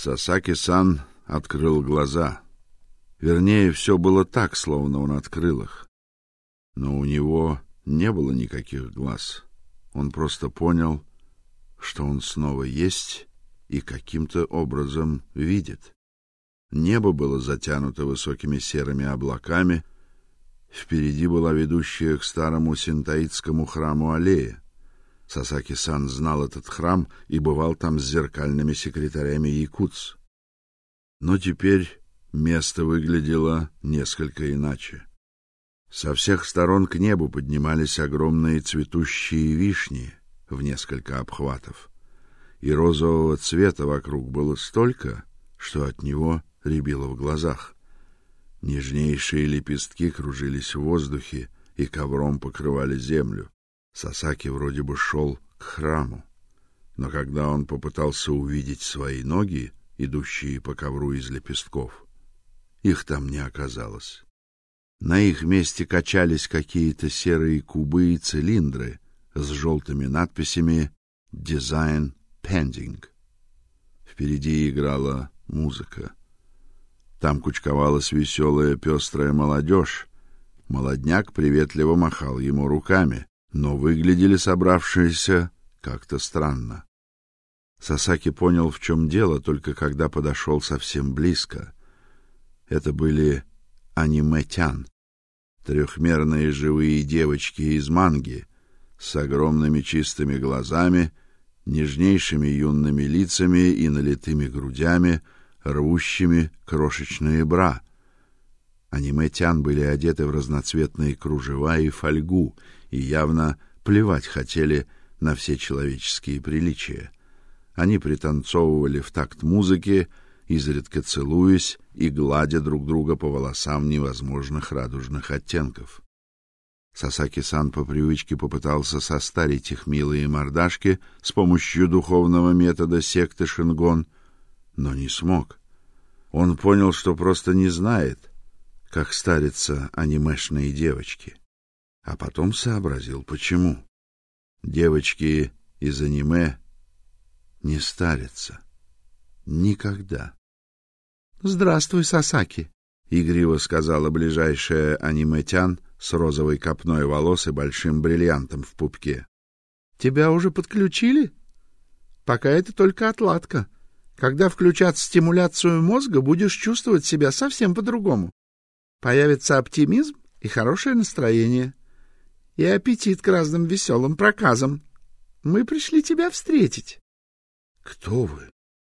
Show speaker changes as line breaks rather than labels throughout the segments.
Сасаки-сан открыл глаза. Вернее, все было так, словно он открыл их. Но у него не было никаких глаз. Он просто понял, что он снова есть и каким-то образом видит. Небо было затянуто высокими серыми облаками. Впереди была ведущая к старому синтаитскому храму аллея. Сасаки-сан знал этот храм и бывал там с зеркальными секретарями якутс. Но теперь место выглядело несколько иначе. Со всех сторон к небу поднимались огромные цветущие вишни в несколько обхватов, и розового цвета вокруг было столько, что от него рябило в глазах. Нежнейшие лепестки кружились в воздухе и ковром покрывали землю. Сасаки вроде бы шел к храму, но когда он попытался увидеть свои ноги, идущие по ковру из лепестков, их там не оказалось. На их месте качались какие-то серые кубы и цилиндры с желтыми надписями «Design Pending». Впереди играла музыка. Там кучковалась веселая пестрая молодежь. Молодняк приветливо махал ему руками, но выглядели собравшиеся как-то странно. Сасаки понял, в чем дело, только когда подошел совсем близко. Это были аниметян, трехмерные живые девочки из манги с огромными чистыми глазами, нежнейшими юными лицами и налитыми грудями, рвущими крошечные бра. Аниметян были одеты в разноцветные кружева и фольгу и явно плевать хотели на все человеческие приличия. Они пританцовывали в такт музыки, изредка целуясь и гладя друг друга по волосам невозможных радужных оттенков. Сасаки-сан по привычке попытался состарить их милые мордашки с помощью духовного метода секты Шингон, но не смог. Он понял, что просто не знает, как старятся анимешные девочки, а потом сообразил, почему. Девочки из аниме не старятся никогда. Здравствуй, Сасаки, игриво сказала ближайшая аниметян с розовой копной волос и большим бриллиантом в пупке. Тебя уже подключили? Пока это только отладка. Когда включат стимуляцию мозга, будешь чувствовать себя совсем по-другому. Появится оптимизм и хорошее настроение, и аппетит к разным веселым проказам. Мы пришли тебя встретить. Кто вы?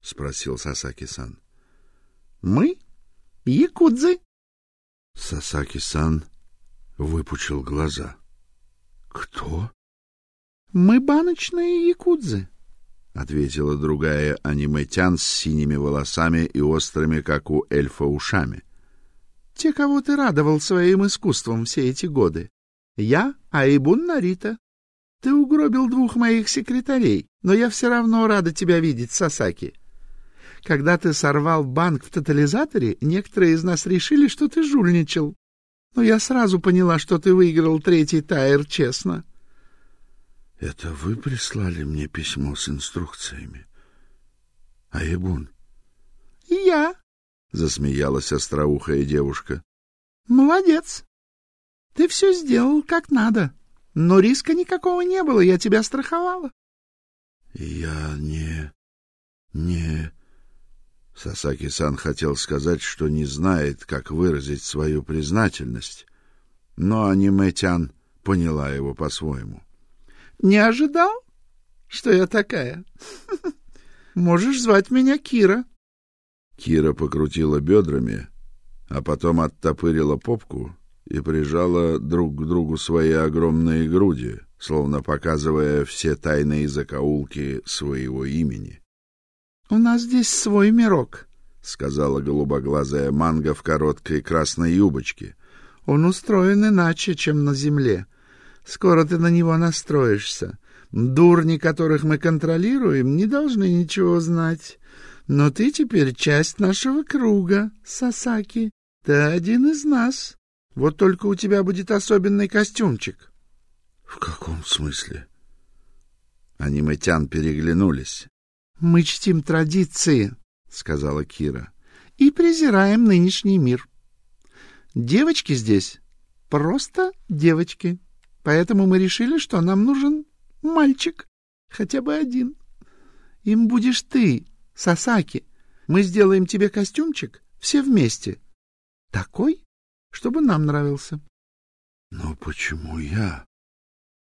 спросил Сасаки-сан. Мы якудзы. Сасаки-сан выпучил глаза. Кто? Мы баночные якудзы, ответила другая аниметян с синими волосами и острыми, как у эльфа, ушами. Те, кого ты радовал своим искусством все эти годы. Я Айбун Нарита. Ты угробил двух моих секретарей, но я все равно рада тебя видеть, Сасаки. Когда ты сорвал банк в тотализаторе, некоторые из нас решили, что ты жульничал. Но я сразу поняла, что ты выиграл третий тайр честно. — Это вы прислали мне письмо с инструкциями? — Аебун? — Я, — засмеялась остроухая девушка. — Молодец. Ты все сделал как надо. Но риска никакого не было, я тебя страховала. — Я не... не... Сасаки-сан хотел сказать, что не знает, как выразить свою признательность, но аниме-тян поняла его по-своему. Не ожидал, что я такая? Можешь звать меня Кира. Кира покрутила бедрами, а потом оттопырила попку и прижала друг к другу свои огромные груди, словно показывая все тайные закоулки своего имени. У нас здесь свой мирок, сказала голубоглазая манга в короткой красной юбочке. Он устроен иначе, чем на земле. Скоро ты на него настроишься. Дурни, которых мы контролируем, не должны ничего знать. Но ты теперь часть нашего круга, Сасаки. Ты один из нас. Вот только у тебя будет особенный костюмчик. В каком смысле? Аниматян переглянулись. Мы чтим традиции, сказала Кира.
И презираем нынешний мир. Девочки здесь просто девочки. Поэтому мы решили, что нам нужен мальчик, хотя бы один. Им будешь ты, Сасаки. Мы сделаем тебе костюмчик все вместе. Такой, чтобы нам нравился.
Но почему я?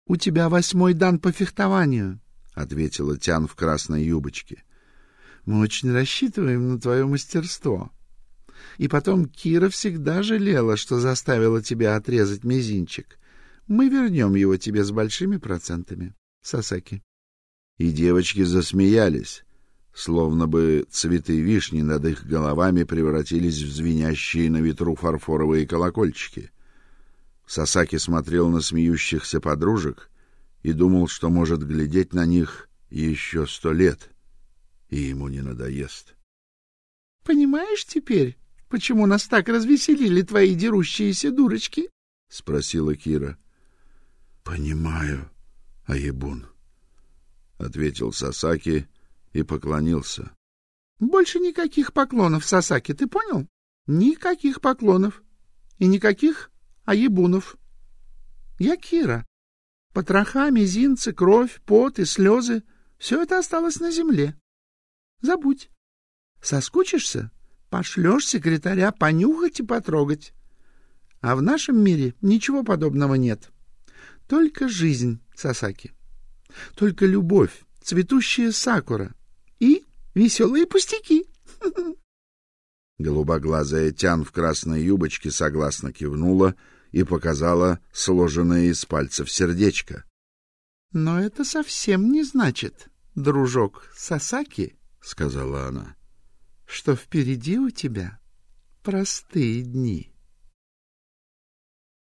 У тебя восьмой дан по фехтованию,
ответила Тян в красной юбочке.
Мы очень рассчитываем на твое мастерство. И потом Кира всегда жалела, что заставила тебя отрезать мизинчик. Мы вернем его тебе с большими процентами, Сасаки.
И девочки засмеялись, словно бы цветы вишни над их головами превратились в звенящие на ветру фарфоровые колокольчики. Сасаки смотрел на смеющихся подружек и думал, что может глядеть на них еще сто лет, и ему не надоест.
Понимаешь теперь, почему нас так развеселили твои дерущиеся дурочки?
спросила Кира. Понимаю, Аебун, ответил Сасаки и поклонился.
Больше никаких поклонов, Сасаки, ты понял? Никаких поклонов и никаких Аебунов. Я Кира. Потроха, мизинцы, кровь, пот и слезы — все это осталось на земле. Забудь. Соскучишься? Пошлешь секретаря понюхать и потрогать. А в нашем мире ничего подобного нет. Только жизнь, Сасаки. Только любовь, цветущая сакура веселые пустяки.
Голубоглазая Тян в красной юбочке согласно кивнула — и показала сложенное из пальцев сердечко.
— Но это совсем не значит, дружок Сасаки, —
сказала она, —
что впереди у тебя простые дни.